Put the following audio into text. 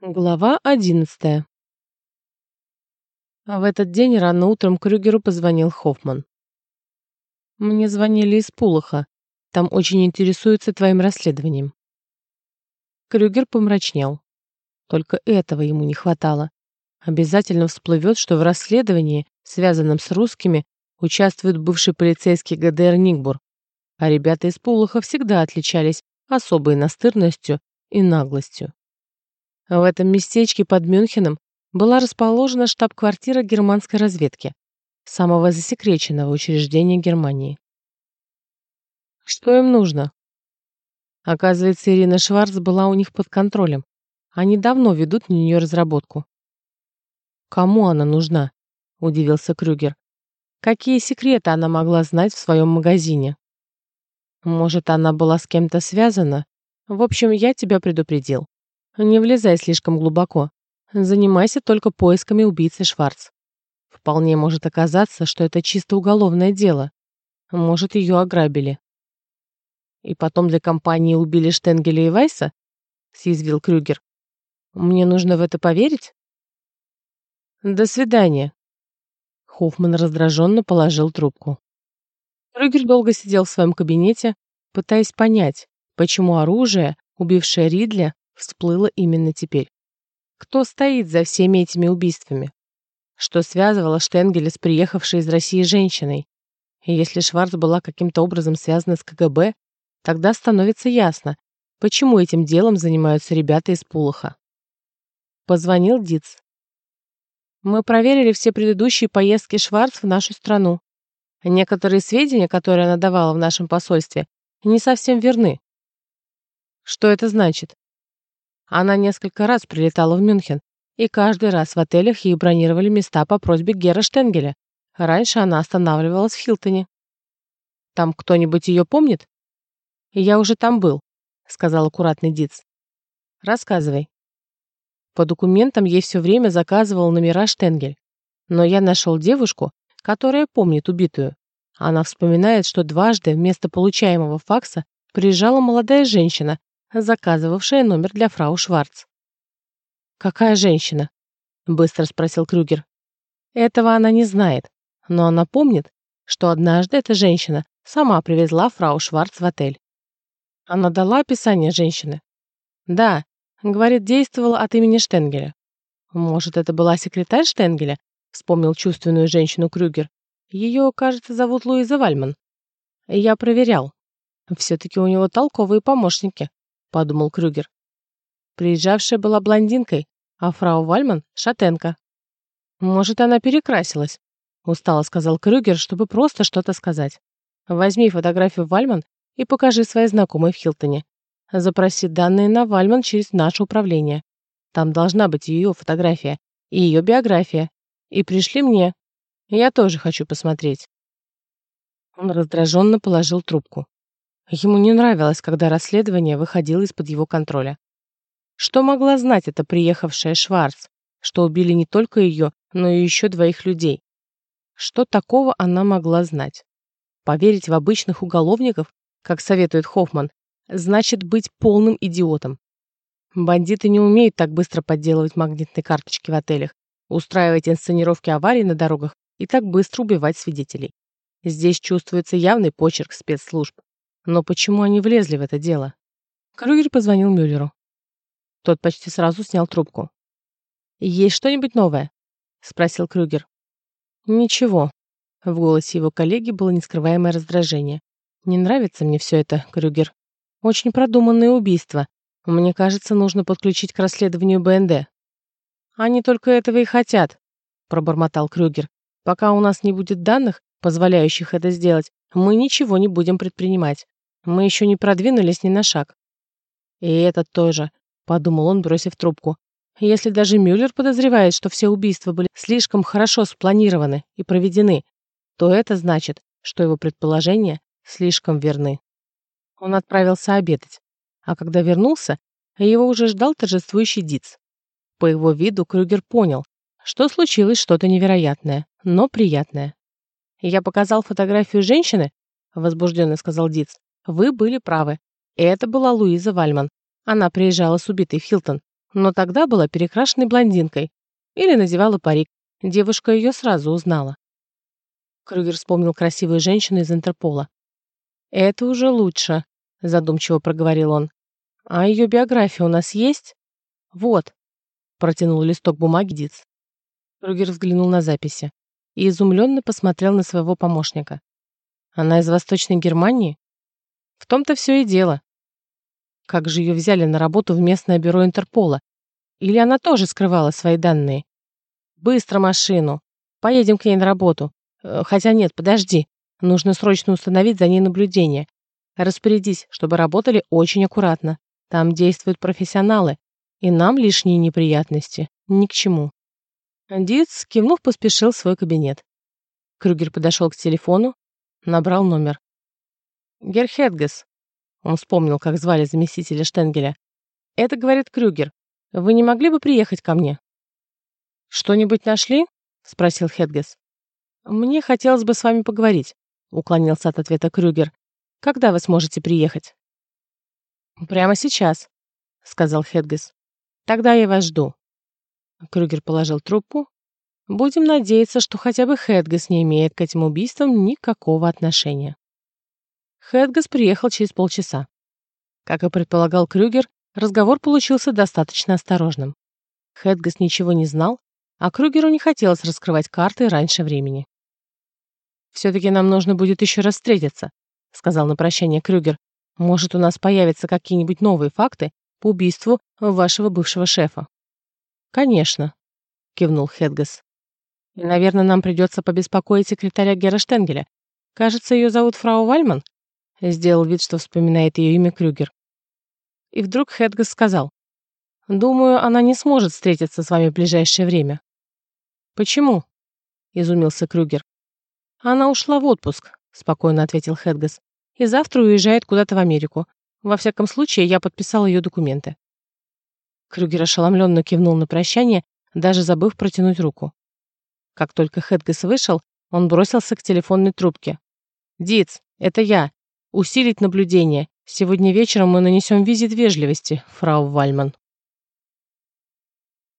Глава одиннадцатая. В этот день рано утром Крюгеру позвонил Хоффман. «Мне звонили из Пулаха. Там очень интересуются твоим расследованием». Крюгер помрачнел. Только этого ему не хватало. Обязательно всплывет, что в расследовании, связанном с русскими, участвует бывший полицейский ГДР Нигбур, а ребята из Пулаха всегда отличались особой настырностью и наглостью. В этом местечке под Мюнхеном была расположена штаб-квартира германской разведки, самого засекреченного учреждения Германии. Что им нужно? Оказывается, Ирина Шварц была у них под контролем. Они давно ведут на нее разработку. Кому она нужна? Удивился Крюгер. Какие секреты она могла знать в своем магазине? Может, она была с кем-то связана? В общем, я тебя предупредил. Не влезай слишком глубоко. Занимайся только поисками убийцы Шварц. Вполне может оказаться, что это чисто уголовное дело. Может, ее ограбили. И потом для компании убили Штенгеля и Вайса? Съязвил Крюгер. Мне нужно в это поверить? До свидания. Хоффман раздраженно положил трубку. Крюгер долго сидел в своем кабинете, пытаясь понять, почему оружие, убившее Ридля, всплыло именно теперь. Кто стоит за всеми этими убийствами? Что связывало Штенгеля с приехавшей из России женщиной? И если Шварц была каким-то образом связана с КГБ, тогда становится ясно, почему этим делом занимаются ребята из Пулаха. Позвонил Диц. Мы проверили все предыдущие поездки Шварц в нашу страну. Некоторые сведения, которые она давала в нашем посольстве, не совсем верны. Что это значит? Она несколько раз прилетала в Мюнхен, и каждый раз в отелях ей бронировали места по просьбе Гера Штенгеля. Раньше она останавливалась в Хилтоне. «Там кто-нибудь ее помнит?» «Я уже там был», — сказал аккуратный Диц. «Рассказывай». По документам ей все время заказывал номера Штенгель. Но я нашел девушку, которая помнит убитую. Она вспоминает, что дважды вместо получаемого факса приезжала молодая женщина заказывавшая номер для фрау Шварц. «Какая женщина?» — быстро спросил Крюгер. «Этого она не знает, но она помнит, что однажды эта женщина сама привезла фрау Шварц в отель. Она дала описание женщины? Да, говорит, действовала от имени Штенгеля. Может, это была секретарь Штенгеля? Вспомнил чувственную женщину Крюгер. Ее, кажется, зовут Луиза Вальман. Я проверял. Все-таки у него толковые помощники. — подумал Крюгер. Приезжавшая была блондинкой, а фрау Вальман — шатенка. «Может, она перекрасилась?» — устало сказал Крюгер, чтобы просто что-то сказать. «Возьми фотографию Вальман и покажи своей знакомой в Хилтоне. Запроси данные на Вальман через наше управление. Там должна быть ее фотография и ее биография. И пришли мне. Я тоже хочу посмотреть». Он раздраженно положил трубку. Ему не нравилось, когда расследование выходило из-под его контроля. Что могла знать эта приехавшая Шварц, что убили не только ее, но и еще двоих людей? Что такого она могла знать? Поверить в обычных уголовников, как советует Хоффман, значит быть полным идиотом. Бандиты не умеют так быстро подделывать магнитные карточки в отелях, устраивать инсценировки аварий на дорогах и так быстро убивать свидетелей. Здесь чувствуется явный почерк спецслужб. Но почему они влезли в это дело? Крюгер позвонил Мюллеру. Тот почти сразу снял трубку. «Есть что-нибудь новое?» — спросил Крюгер. «Ничего». В голосе его коллеги было нескрываемое раздражение. «Не нравится мне все это, Крюгер. Очень продуманное убийство. Мне кажется, нужно подключить к расследованию БНД». «Они только этого и хотят», — пробормотал Крюгер. «Пока у нас не будет данных, позволяющих это сделать, мы ничего не будем предпринимать. Мы еще не продвинулись ни на шаг. И это тоже, подумал он, бросив трубку. Если даже Мюллер подозревает, что все убийства были слишком хорошо спланированы и проведены, то это значит, что его предположения слишком верны. Он отправился обедать, а когда вернулся, его уже ждал торжествующий Диц. По его виду Крюгер понял, что случилось что-то невероятное, но приятное. «Я показал фотографию женщины?» — возбужденно сказал Диц. «Вы были правы. Это была Луиза Вальман. Она приезжала с убитой в Хилтон. но тогда была перекрашенной блондинкой или надевала парик. Девушка ее сразу узнала. Крюгер вспомнил красивую женщину из Интерпола. «Это уже лучше», — задумчиво проговорил он. «А ее биография у нас есть?» «Вот», — протянул листок бумаги Диц. Крюгер взглянул на записи и изумленно посмотрел на своего помощника. «Она из Восточной Германии?» «В том-то все и дело. Как же ее взяли на работу в местное бюро Интерпола? Или она тоже скрывала свои данные? Быстро машину. Поедем к ней на работу. Э, хотя нет, подожди. Нужно срочно установить за ней наблюдение. Распорядись, чтобы работали очень аккуратно. Там действуют профессионалы, и нам лишние неприятности ни к чему. Диц, кивнув, поспешил в свой кабинет. Крюгер подошел к телефону, набрал номер. «Герхедгес», — он вспомнил, как звали заместителя Штенгеля. «Это, — говорит Крюгер, — вы не могли бы приехать ко мне?» «Что-нибудь нашли?» — спросил Хедгес. «Мне хотелось бы с вами поговорить», — уклонился от ответа Крюгер. «Когда вы сможете приехать?» «Прямо сейчас», — сказал Хедгес. «Тогда я вас жду». Крюгер положил трубку. «Будем надеяться, что хотя бы Хедгес не имеет к этим убийствам никакого отношения». Хедгес приехал через полчаса. Как и предполагал Крюгер, разговор получился достаточно осторожным. Хедгес ничего не знал, а Крюгеру не хотелось раскрывать карты раньше времени. «Все-таки нам нужно будет еще раз встретиться», — сказал на прощание Крюгер. «Может, у нас появятся какие-нибудь новые факты по убийству вашего бывшего шефа?» «Конечно», — кивнул Хедгас. «И, наверное, нам придется побеспокоить секретаря Гера Штенгеля. Кажется, ее зовут фрау Вальман?» Сделал вид, что вспоминает ее имя Крюгер. И вдруг Хедгас сказал. «Думаю, она не сможет встретиться с вами в ближайшее время». «Почему?» — изумился Крюгер. «Она ушла в отпуск», — спокойно ответил Хедгас, «и завтра уезжает куда-то в Америку. Во всяком случае, я подписал ее документы». Крюгер ошеломленно кивнул на прощание, даже забыв протянуть руку. Как только Хедгас вышел, он бросился к телефонной трубке. «Диц, это я. Усилить наблюдение. Сегодня вечером мы нанесем визит вежливости, фрау Вальман».